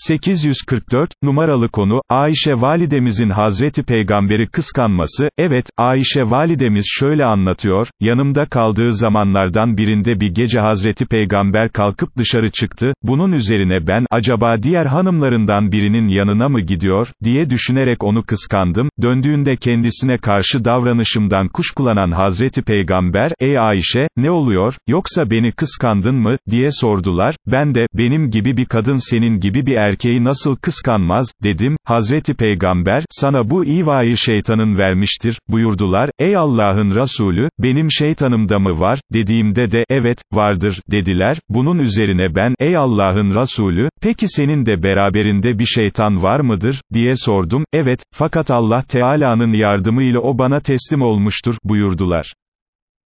844, numaralı konu, Ayşe validemizin Hazreti Peygamberi kıskanması, evet, Ayşe validemiz şöyle anlatıyor, yanımda kaldığı zamanlardan birinde bir gece Hazreti Peygamber kalkıp dışarı çıktı, bunun üzerine ben, acaba diğer hanımlarından birinin yanına mı gidiyor, diye düşünerek onu kıskandım, döndüğünde kendisine karşı davranışımdan kuşkulanan Hazreti Peygamber, ey Ayşe, ne oluyor, yoksa beni kıskandın mı, diye sordular, ben de, benim gibi bir kadın senin gibi bir erkeği nasıl kıskanmaz, dedim, Hazreti Peygamber, sana bu ivayı şeytanın vermiştir, buyurdular, ey Allah'ın Resulü, benim şeytanımda mı var, dediğimde de, evet, vardır, dediler, bunun üzerine ben, ey Allah'ın Resulü, peki senin de beraberinde bir şeytan var mıdır, diye sordum, evet, fakat Allah Teala'nın yardımıyla o bana teslim olmuştur, buyurdular.